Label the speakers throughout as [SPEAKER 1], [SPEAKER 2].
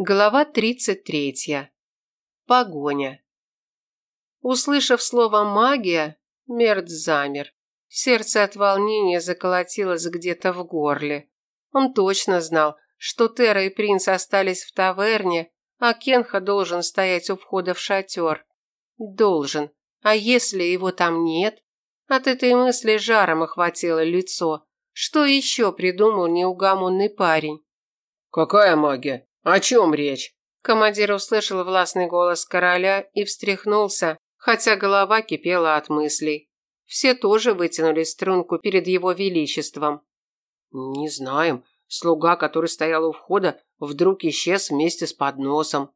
[SPEAKER 1] Глава 33. Погоня. Услышав слово «магия», Мерт замер. Сердце от волнения заколотилось где-то в горле. Он точно знал, что Тера и принц остались в таверне, а Кенха должен стоять у входа в шатер. Должен. А если его там нет? От этой мысли жаром охватило лицо. Что еще придумал неугомонный парень?
[SPEAKER 2] «Какая магия?» «О чем речь?»
[SPEAKER 1] Командир услышал властный голос короля и встряхнулся, хотя голова кипела от мыслей. Все тоже вытянули струнку перед его величеством.
[SPEAKER 2] «Не знаем. Слуга, который стоял у входа, вдруг исчез вместе с подносом».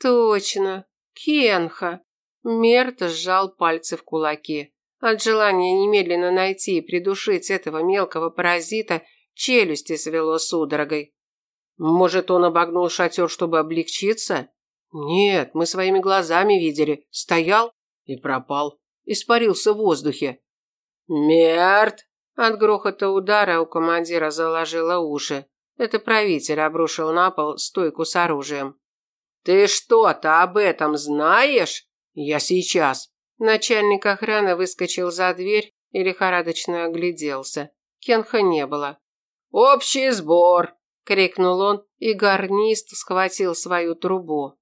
[SPEAKER 1] «Точно. Кенха». Мерт сжал пальцы в кулаки. От желания немедленно найти и придушить этого мелкого паразита челюсти свело судорогой.
[SPEAKER 2] Может, он обогнул шатер, чтобы облегчиться? Нет, мы своими глазами видели. Стоял и пропал. Испарился в воздухе. Мерт!
[SPEAKER 1] От грохота удара у командира заложило уши. Это правитель обрушил на пол стойку с оружием.
[SPEAKER 2] Ты что-то об этом знаешь? Я сейчас.
[SPEAKER 1] Начальник охраны выскочил за дверь и лихорадочно огляделся. Кенха не было.
[SPEAKER 2] Общий сбор,
[SPEAKER 1] крикнул он, и гарнист схватил свою трубу.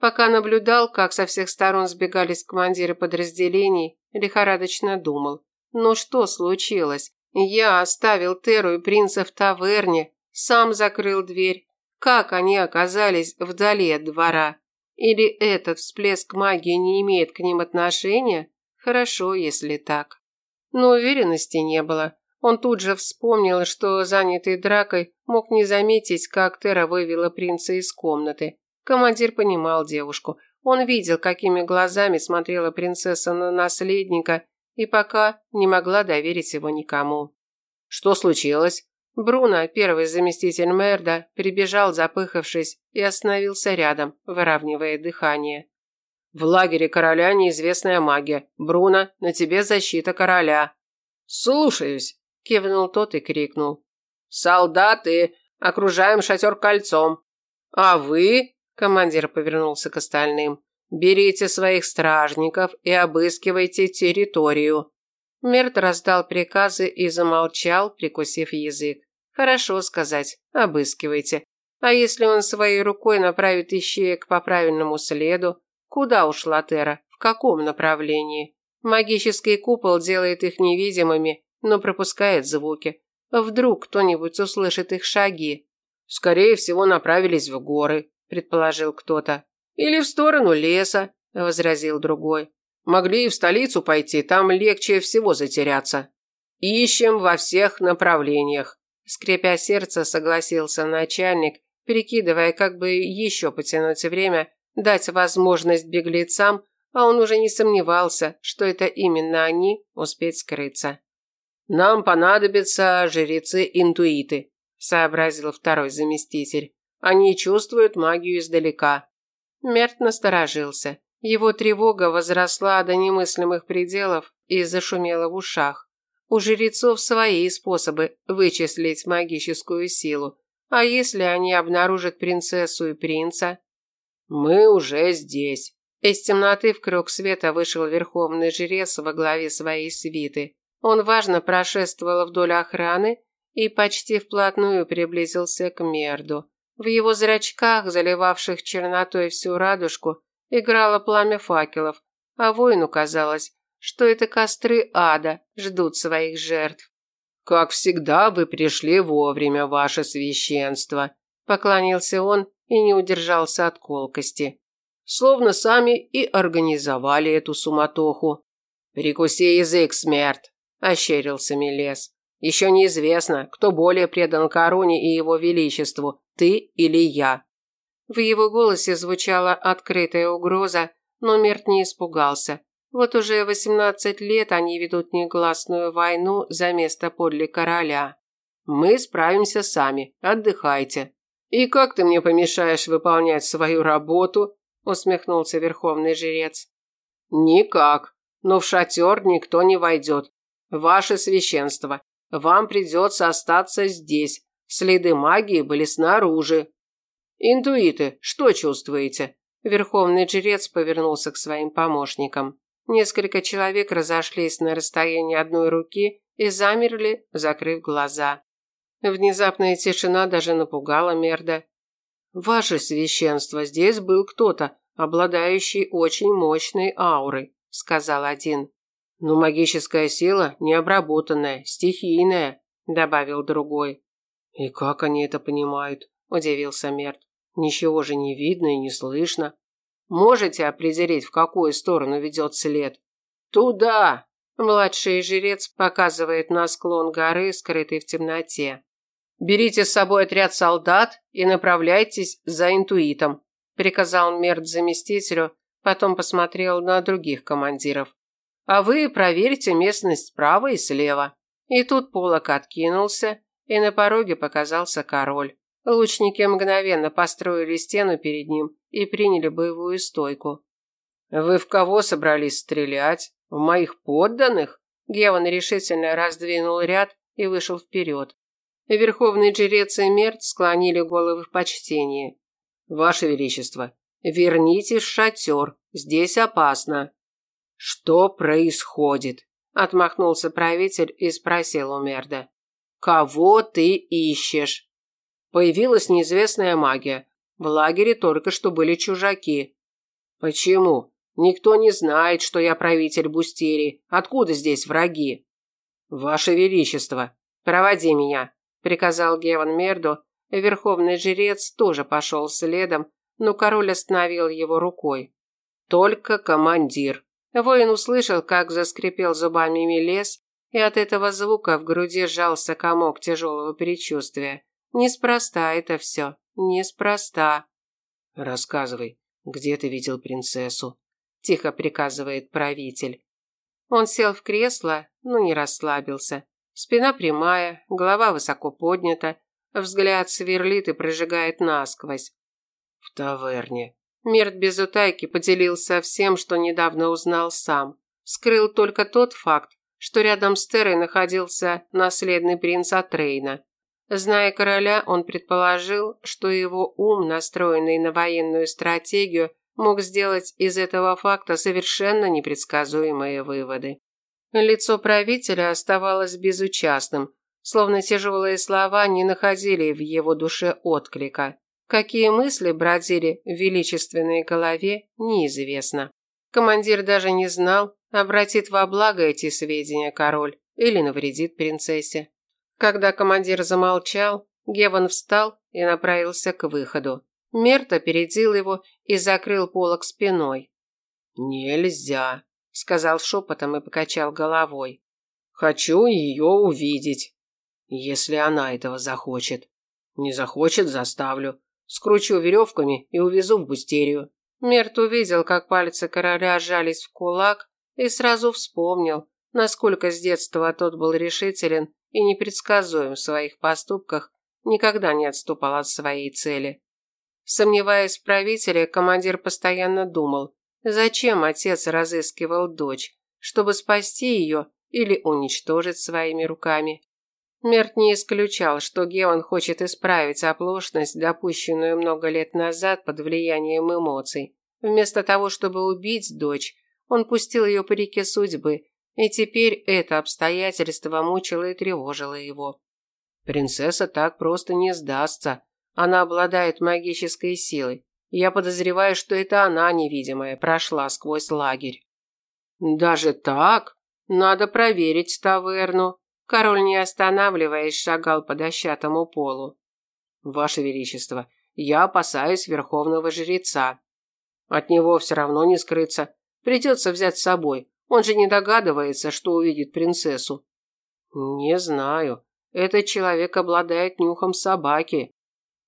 [SPEAKER 1] Пока наблюдал, как со всех сторон сбегались командиры подразделений, лихорадочно думал: "Ну что случилось? Я оставил Теру и принца в таверне, сам закрыл дверь. Как они оказались вдали от двора? Или этот всплеск магии не имеет к ним отношения? Хорошо, если так. Но уверенности не было. Он тут же вспомнил, что, занятый дракой, мог не заметить, как Тера вывела принца из комнаты. Командир понимал девушку. Он видел, какими глазами смотрела принцесса на наследника, и пока не могла доверить его никому.
[SPEAKER 2] «Что случилось?»
[SPEAKER 1] Бруно, первый заместитель Мерда, прибежал, запыхавшись, и остановился рядом, выравнивая дыхание.
[SPEAKER 2] «В лагере короля неизвестная магия. Бруно, на тебе защита короля».
[SPEAKER 1] «Слушаюсь», кивнул тот и крикнул.
[SPEAKER 2] Солдаты, окружаем шатер кольцом. А вы, командир повернулся к остальным, берите своих стражников и обыскивайте территорию.
[SPEAKER 1] Мерт раздал приказы и замолчал, прикусив язык. Хорошо сказать, обыскивайте. А если он своей рукой направит ищеек по правильному следу, куда ушла Тера, в каком направлении? Магический купол делает их невидимыми, но пропускает звуки. Вдруг кто-нибудь услышит их шаги.
[SPEAKER 2] Скорее всего, направились в горы, предположил кто-то. Или в сторону леса, возразил другой. Могли и в столицу пойти, там легче всего затеряться. Ищем во всех направлениях.
[SPEAKER 1] Скрипя сердце, согласился начальник, перекидывая, как бы еще потянуть время, дать возможность беглецам, а он уже не сомневался, что это именно они успеть скрыться.
[SPEAKER 2] Нам понадобятся жрецы-интуиты, сообразил второй заместитель. Они чувствуют магию издалека.
[SPEAKER 1] Мерт насторожился. Его тревога возросла до немыслимых пределов и зашумела в ушах. У жрецов свои способы вычислить магическую силу. А если они обнаружат принцессу и принца?
[SPEAKER 2] Мы уже здесь.
[SPEAKER 1] Из темноты в круг света вышел верховный жрец во главе своей свиты. Он важно прошествовал вдоль охраны и почти вплотную приблизился к Мерду. В его зрачках, заливавших чернотой всю радужку, играло пламя факелов, а воину казалось, что это костры ада ждут своих жертв.
[SPEAKER 2] «Как всегда, вы пришли вовремя, ваше священство», – поклонился он и не удержался от колкости. «Словно сами и организовали эту суматоху». «Прикуси язык, смерть!» Ощерился Мелес. Еще неизвестно, кто более предан короне и его величеству, ты или я.
[SPEAKER 1] В его голосе звучала открытая угроза, но Мерт не испугался. Вот уже восемнадцать лет они ведут негласную войну за место подле короля.
[SPEAKER 2] Мы справимся сами, отдыхайте. И как ты мне помешаешь выполнять свою работу? усмехнулся верховный жрец. Никак. Но в шатер никто не войдет. Ваше священство, вам придется остаться здесь. Следы магии были снаружи. Интуиты, что чувствуете? Верховный жрец повернулся к своим помощникам. Несколько человек разошлись на расстоянии одной руки и замерли, закрыв глаза. Внезапная тишина даже напугала Мерда. «Ваше священство, здесь был кто-то, обладающий очень мощной аурой», – сказал один. «Но магическая сила необработанная, стихийная», – добавил другой. «И как они это понимают?» – удивился Мерт. «Ничего же не видно и не слышно. Можете определить, в какую сторону ведет след?» «Туда!» – младший жрец показывает на склон горы, скрытый в темноте. «Берите с собой отряд солдат и направляйтесь за интуитом», – приказал Мерт заместителю, потом посмотрел на других командиров. «А вы проверьте местность справа и слева». И тут полок откинулся, и на пороге показался король. Лучники мгновенно построили стену перед ним и приняли боевую стойку. «Вы в кого собрались стрелять? В моих подданных?» Геван решительно раздвинул ряд и вышел вперед. Верховный жрец и Мерт склонили головы в почтении. «Ваше Величество, вернитесь в шатер, здесь опасно». «Что происходит?» – отмахнулся правитель и спросил у Мерда. «Кого ты ищешь?» Появилась неизвестная магия. В лагере только что были чужаки. «Почему? Никто не знает, что я правитель Бустерии. Откуда здесь враги?» «Ваше Величество, проводи меня», – приказал Геван Мерду. Верховный жрец тоже пошел следом, но король остановил его рукой. «Только командир». Воин услышал, как заскрипел зубами Мелес, и от этого звука в груди сжался комок тяжелого предчувствия. Неспроста это все, неспроста. Рассказывай, где ты видел принцессу? Тихо приказывает правитель. Он сел в кресло, но не расслабился. Спина прямая, голова высоко поднята, взгляд сверлит и прожигает насквозь. В таверне. Мерт без утайки поделился всем, что недавно узнал сам. Скрыл только тот факт, что рядом с Терой находился наследный принц Атрейна. Зная короля, он предположил, что его ум, настроенный на военную стратегию, мог сделать из этого факта совершенно непредсказуемые выводы. Лицо правителя оставалось безучастным, словно тяжелые слова не находили в его душе отклика. Какие мысли бродили в величественной голове, неизвестно. Командир даже не знал, обратит во благо эти сведения король или навредит принцессе. Когда командир замолчал, Геван встал и направился к выходу. Мерт опередил его и закрыл полок спиной. «Нельзя», – сказал шепотом и покачал головой. «Хочу ее увидеть, если она этого захочет. Не захочет – заставлю. Скручу веревками и увезу в бустерию». Мерт увидел, как пальцы короля сжались в кулак, и сразу вспомнил, насколько с детства тот был решителен и непредсказуем в своих поступках, никогда не отступал от своей цели. Сомневаясь в правителе, командир постоянно думал, зачем отец разыскивал дочь, чтобы спасти ее или уничтожить своими руками. Мерт не исключал, что Геон хочет исправить оплошность, допущенную много лет назад под влиянием эмоций. Вместо того, чтобы убить дочь, он пустил ее по реке судьбы, и теперь это обстоятельство мучило и тревожило его. Принцесса так просто не сдастся. Она обладает магической силой. Я подозреваю, что это она, невидимая, прошла сквозь лагерь. Даже так? Надо проверить таверну. Король, не останавливаясь, шагал по дощатому полу. Ваше Величество, я опасаюсь верховного жреца. От него все равно не скрыться. Придется взять с собой. Он же не догадывается, что увидит принцессу. Не знаю. Этот человек обладает нюхом собаки.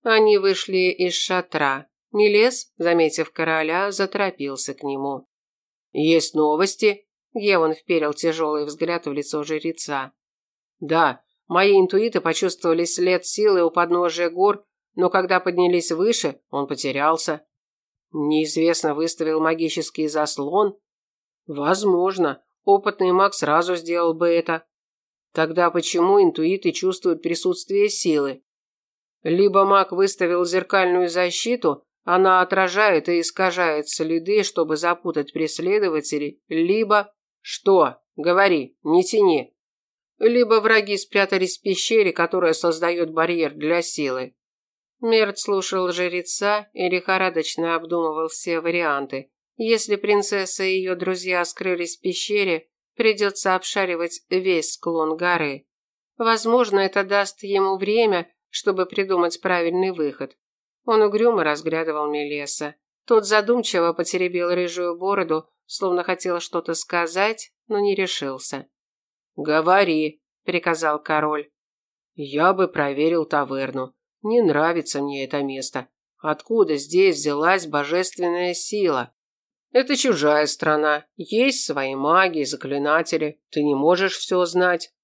[SPEAKER 2] Они вышли из шатра. Милес, заметив короля, заторопился к нему. Есть новости? Геван вперил тяжелый взгляд в лицо жреца. Да, мои интуиты почувствовали след силы у подножия гор, но когда поднялись выше, он потерялся. Неизвестно выставил магический заслон. Возможно, опытный маг сразу сделал бы это. Тогда почему интуиты чувствуют присутствие силы? Либо маг выставил зеркальную защиту, она отражает и искажает следы, чтобы запутать преследователей, либо... Что? Говори, не тяни. Либо враги спрятались в пещере, которая создает барьер для силы. Мерт слушал жреца и лихорадочно обдумывал все варианты. Если принцесса и ее друзья скрылись в пещере, придется обшаривать весь склон горы. Возможно, это даст ему время, чтобы придумать правильный выход. Он угрюмо разглядывал Мелеса. Тот задумчиво потеребил рыжую бороду, словно хотел что-то сказать, но не решился. «Говори», – приказал король. «Я бы проверил таверну. Не нравится мне это место. Откуда здесь взялась божественная сила? Это чужая страна. Есть свои маги и заклинатели. Ты не можешь все знать.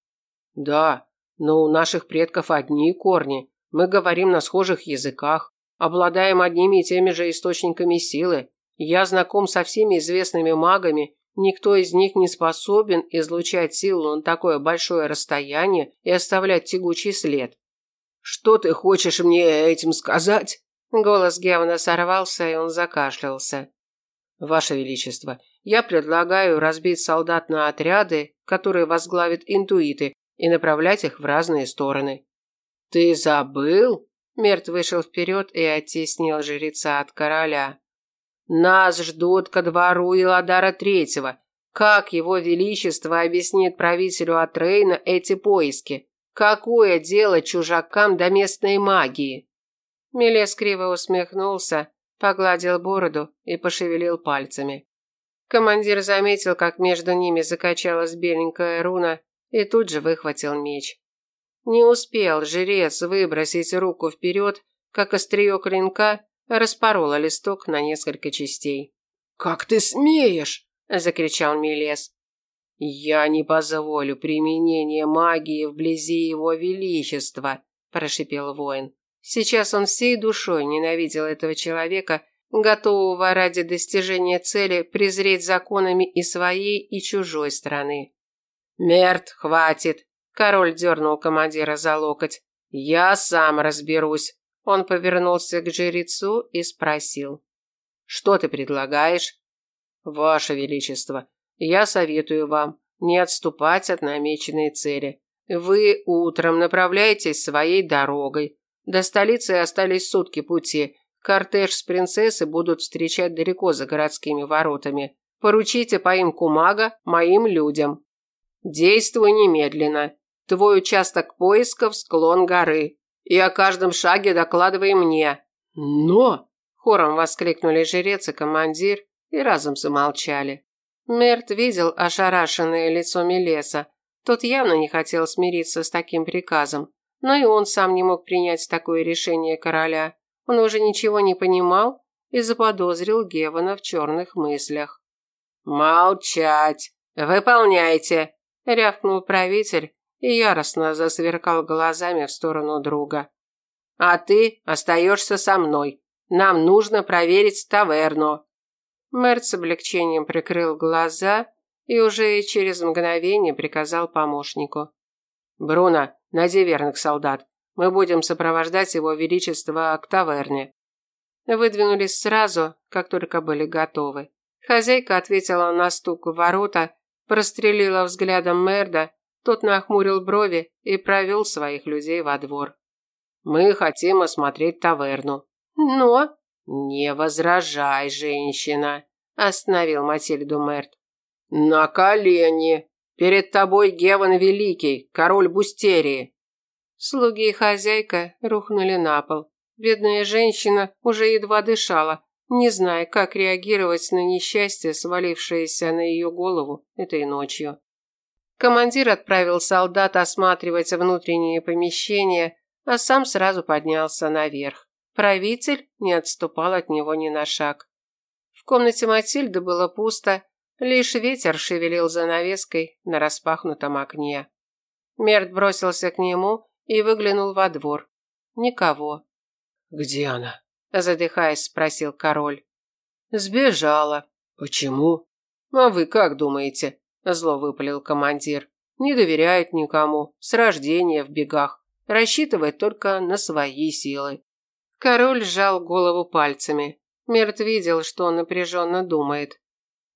[SPEAKER 2] Да, но у наших предков одни корни. Мы говорим на схожих языках, обладаем одними и теми же источниками силы. Я знаком со всеми известными магами Никто из них не способен излучать силу на такое большое расстояние и оставлять тягучий след. Что ты хочешь мне этим сказать? Голос Гевна сорвался, и он закашлялся. Ваше величество, я предлагаю разбить солдат на отряды, которые возглавят интуиты, и направлять их в разные стороны. Ты забыл? Мерт вышел вперед и оттеснил жреца от короля. Нас ждут ко двору Иладара Третьего. Как его величество объяснит правителю Атрейна эти поиски? Какое дело чужакам до местной магии? Мелес криво усмехнулся, погладил бороду и пошевелил пальцами. Командир заметил, как между ними закачалась беленькая руна, и тут же выхватил меч. Не успел жрец выбросить руку вперед, как острие клинка распорола листок на несколько частей. «Как ты смеешь!» – закричал Мелес. «Я не позволю применения магии вблизи его величества», – прошипел воин. Сейчас он всей душой ненавидел этого человека, готового ради достижения цели презреть законами и своей, и чужой страны. «Мерт, хватит!» – король дернул командира за локоть. «Я сам разберусь. Он повернулся к жрецу и спросил. «Что ты предлагаешь?» «Ваше Величество, я советую вам не отступать от намеченной цели. Вы утром направляйтесь своей дорогой. До столицы остались сутки пути. Кортеж с принцессой будут встречать далеко за городскими воротами. Поручите поимку мага моим людям. Действуй немедленно. Твой участок поисков – склон горы. И о каждом шаге докладывай мне. Но, хором воскликнули жрец и командир и разом замолчали. Мерт видел ошарашенное лицо Мелеса. Тот явно не хотел смириться с таким приказом, но и он сам не мог принять такое решение короля. Он уже ничего не понимал и заподозрил Гевана в черных мыслях. «Молчать! Выполняйте!» – рявкнул правитель и яростно засверкал глазами в сторону друга. «А ты остаешься со мной. Нам нужно проверить таверну». Мэр с облегчением прикрыл глаза и уже через мгновение приказал помощнику. «Бруно, найди верных солдат. Мы будем сопровождать его величество к таверне». Выдвинулись сразу, как только были готовы. Хозяйка ответила на стук в ворота, прострелила взглядом Мерда тот нахмурил брови и провел своих людей во двор. «Мы хотим осмотреть таверну». «Но...» «Не возражай, женщина», – остановил Матильду Мерт. «На колени! Перед тобой Геван Великий, король Бустерии!» Слуги и хозяйка рухнули на пол. Бедная женщина уже едва дышала, не зная, как реагировать на несчастье, свалившееся на ее голову этой ночью. Командир отправил солдат осматривать внутренние помещения, а сам сразу поднялся наверх. Правитель не отступал от него ни на шаг. В комнате Матильды было пусто, лишь ветер шевелил занавеской на распахнутом окне. Мерт бросился к нему и выглянул во двор. Никого.
[SPEAKER 3] «Где она?»
[SPEAKER 2] – задыхаясь, спросил король.
[SPEAKER 3] «Сбежала».
[SPEAKER 2] «Почему?» «А вы как думаете?» Зло выпалил командир. Не доверяет никому, с рождения в бегах. рассчитывать только на свои силы.
[SPEAKER 1] Король сжал голову пальцами. Мерт видел, что он напряженно думает.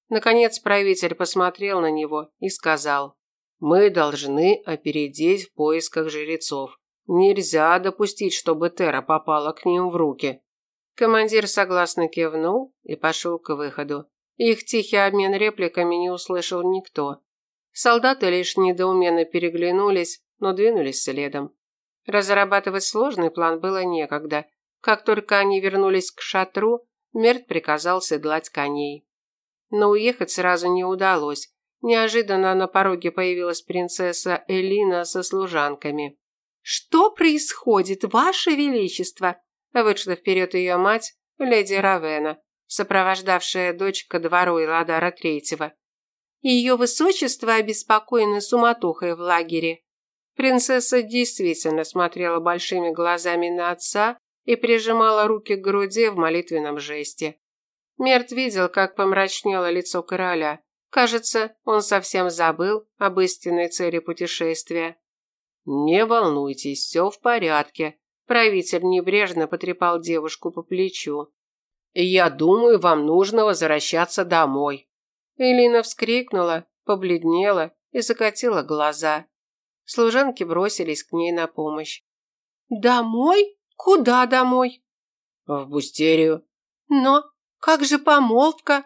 [SPEAKER 1] Наконец правитель посмотрел на него и сказал, «Мы должны опередить в поисках жрецов. Нельзя допустить, чтобы Тера попала к ним в руки». Командир согласно кивнул и пошел к выходу. Их тихий обмен репликами не услышал никто. Солдаты лишь недоуменно переглянулись, но двинулись следом. Разрабатывать сложный план было некогда. Как только они вернулись к шатру, Мерт приказал седлать коней. Но уехать сразу не удалось. Неожиданно на пороге появилась принцесса Элина со служанками. «Что происходит, Ваше Величество?» Вышла вперед ее мать, леди Равена, сопровождавшая дочь ко двору Иладара Третьего. Ее высочество обеспокоено суматохой в лагере. Принцесса действительно смотрела большими глазами на отца и прижимала руки к груди в молитвенном жесте. Мерт видел, как помрачнело лицо короля. Кажется, он совсем забыл об истинной цели путешествия. «Не волнуйтесь, все в порядке», – правитель небрежно потрепал девушку по плечу. «Я думаю, вам нужно возвращаться домой». Элина вскрикнула, побледнела и закатила глаза. Служанки бросились к ней на помощь. «Домой? Куда домой?»
[SPEAKER 2] «В Бустерию».
[SPEAKER 1] «Но как же помолвка?»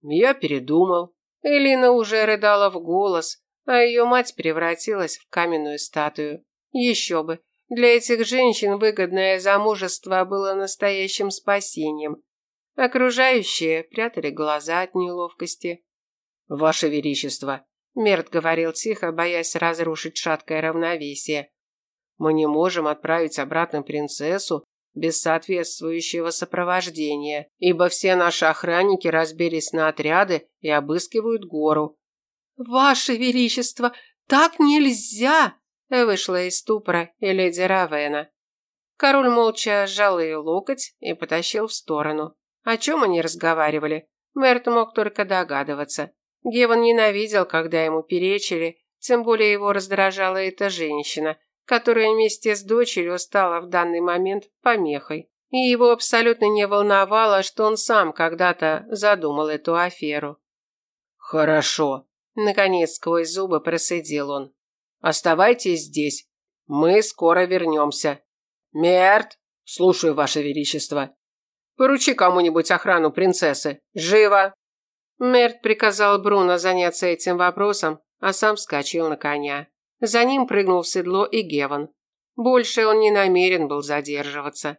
[SPEAKER 2] Я передумал.
[SPEAKER 1] Элина уже рыдала в голос, а ее мать превратилась в каменную статую. Еще бы, для этих женщин выгодное замужество было настоящим спасением. Окружающие прятали глаза от неловкости.
[SPEAKER 2] «Ваше Величество», Мерт говорил тихо, боясь разрушить шаткое равновесие. Мы не можем отправить обратно принцессу без соответствующего сопровождения, ибо все наши охранники разбились на отряды и обыскивают гору.
[SPEAKER 1] Ваше величество, так нельзя, вышла из ступора и леди Равена. Король молча сжал ее локоть и потащил в сторону. О чем они разговаривали? Мерт мог только догадываться. Геван ненавидел, когда ему перечили, тем более его раздражала эта женщина, которая вместе с дочерью стала в данный момент помехой. И его абсолютно не волновало, что он сам когда-то задумал эту аферу.
[SPEAKER 2] «Хорошо», – наконец сквозь зубы просидел он. «Оставайтесь здесь. Мы скоро вернемся. Мерт, слушаю, Ваше Величество. Поручи кому-нибудь охрану принцессы. Живо!»
[SPEAKER 1] Мерт приказал Бруно заняться этим вопросом, а сам вскочил на коня. За ним прыгнул в седло и Геван. Больше он не намерен был задерживаться.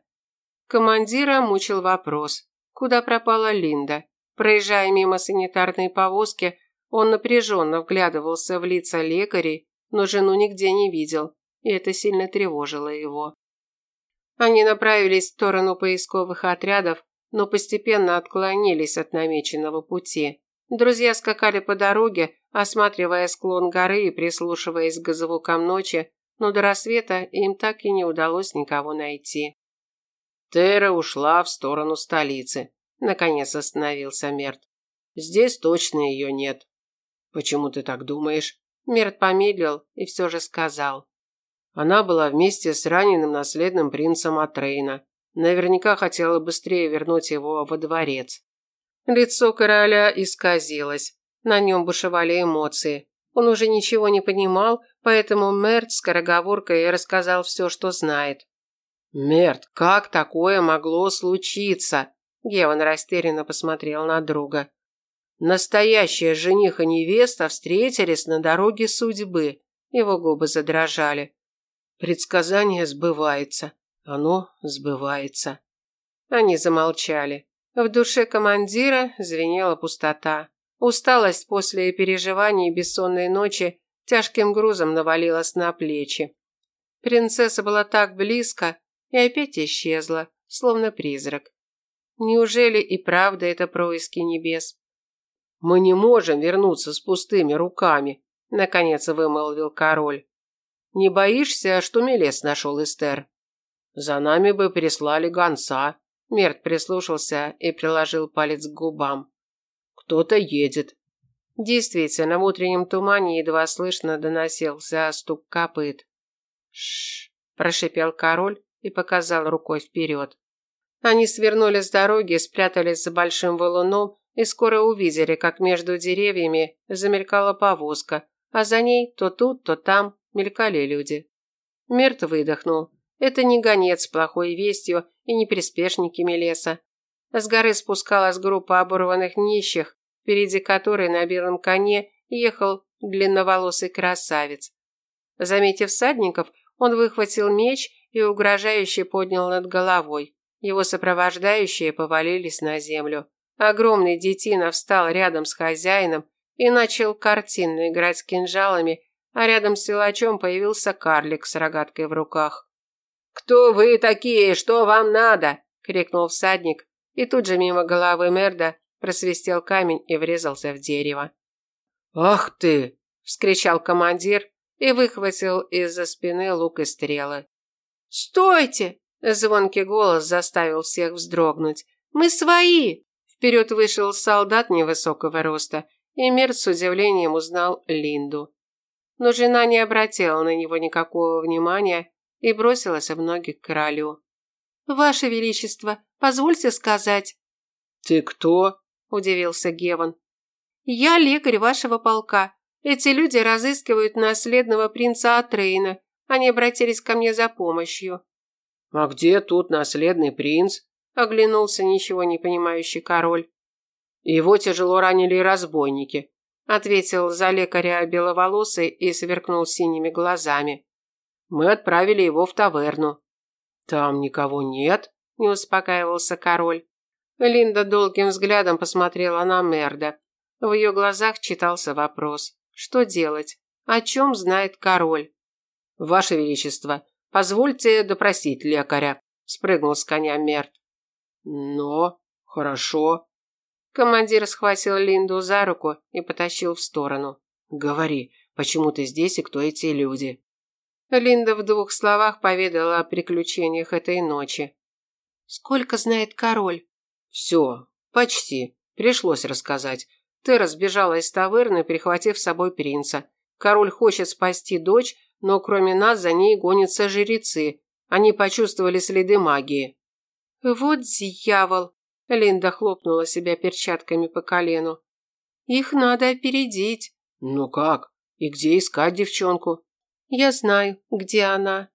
[SPEAKER 1] Командира мучил вопрос, куда пропала Линда. Проезжая мимо санитарной повозки, он напряженно вглядывался в лица лекарей, но жену нигде не видел, и это сильно тревожило его. Они направились в сторону поисковых отрядов, но постепенно отклонились от намеченного пути. Друзья скакали по дороге, осматривая склон горы и прислушиваясь к звукам ночи, но до рассвета им так и не удалось никого найти.
[SPEAKER 2] Тера ушла в сторону столицы. Наконец остановился Мерт. Здесь точно ее нет. Почему ты так думаешь?
[SPEAKER 1] Мерт помедлил и все же сказал.
[SPEAKER 2] Она была вместе с раненым наследным принцем Атрейна. Наверняка хотела быстрее вернуть его во дворец.
[SPEAKER 1] Лицо короля исказилось. На нем бушевали эмоции. Он уже ничего не понимал, поэтому Мерт скороговоркой рассказал все, что знает.
[SPEAKER 2] «Мерт, как такое могло случиться?» Геван растерянно посмотрел на друга. Настоящая жених и невеста встретились на дороге судьбы. Его губы задрожали. Предсказание сбывается. Оно сбывается.
[SPEAKER 1] Они замолчали. В душе командира звенела пустота. Усталость после переживаний бессонной ночи тяжким грузом навалилась на плечи. Принцесса была так близко и опять исчезла, словно призрак. Неужели и правда это происки небес?
[SPEAKER 2] Мы не можем вернуться с пустыми руками, наконец вымолвил король. Не боишься, что Мелес нашел Эстер? За нами бы прислали гонца. Мерт прислушался и приложил палец к губам. Кто-то едет.
[SPEAKER 1] Действительно, в утреннем тумане едва слышно доносился стук копыт.
[SPEAKER 2] Шш, –
[SPEAKER 1] прошипел король и показал рукой вперед. Они свернули с дороги, спрятались за большим валуном и скоро увидели, как между деревьями замелькала повозка, а за ней то тут, то там мелькали люди. Мерт выдохнул. Это не гонец с плохой вестью и не приспешники леса. С горы спускалась группа оборванных нищих, впереди которой на белом коне ехал длинноволосый красавец. Заметив всадников, он выхватил меч и угрожающе поднял над головой. Его сопровождающие повалились на землю. Огромный детина встал рядом с хозяином и начал картинно играть с кинжалами, а рядом с силачом появился карлик с рогаткой в руках. «Кто вы такие? Что вам надо?» – крикнул всадник, и тут же мимо головы Мерда просвистел камень и врезался в дерево.
[SPEAKER 2] «Ах ты!»
[SPEAKER 1] – вскричал командир и выхватил из-за спины лук и стрелы. «Стойте!» – звонкий голос заставил всех вздрогнуть. «Мы свои!» Вперед вышел солдат невысокого роста, и Мерт с удивлением узнал Линду. Но жена не обратила на него никакого внимания и бросилась в ноги к королю. «Ваше Величество, позвольте сказать...»
[SPEAKER 2] «Ты кто?»
[SPEAKER 1] – удивился Геван. «Я лекарь вашего полка. Эти люди разыскивают наследного принца Атрейна. Они обратились ко мне за помощью».
[SPEAKER 2] «А где тут наследный принц?»
[SPEAKER 1] – оглянулся ничего не понимающий король.
[SPEAKER 2] «Его тяжело ранили разбойники», –
[SPEAKER 1] ответил за лекаря беловолосый и сверкнул синими глазами.
[SPEAKER 2] «Мы отправили его в таверну».
[SPEAKER 1] «Там никого нет?» – не успокаивался король. Линда долгим взглядом посмотрела на Мерда. В ее глазах читался вопрос. Что делать? О чем знает король?
[SPEAKER 2] «Ваше Величество, позвольте допросить лекаря», – спрыгнул с коня Мерд. «Но... хорошо».
[SPEAKER 1] Командир схватил Линду за руку и потащил в сторону.
[SPEAKER 2] «Говори, почему ты здесь и кто эти люди?»
[SPEAKER 1] Линда в двух словах поведала о приключениях этой ночи. «Сколько знает король?»
[SPEAKER 2] «Все, почти. Пришлось рассказать. Ты разбежала из таверны, прихватив с собой принца. Король хочет спасти дочь, но кроме нас за ней гонятся жрецы. Они почувствовали следы магии».
[SPEAKER 1] «Вот дьявол!» Линда хлопнула себя перчатками по колену. «Их надо опередить».
[SPEAKER 2] «Ну как? И где искать девчонку?»
[SPEAKER 1] «Я знаю, где она».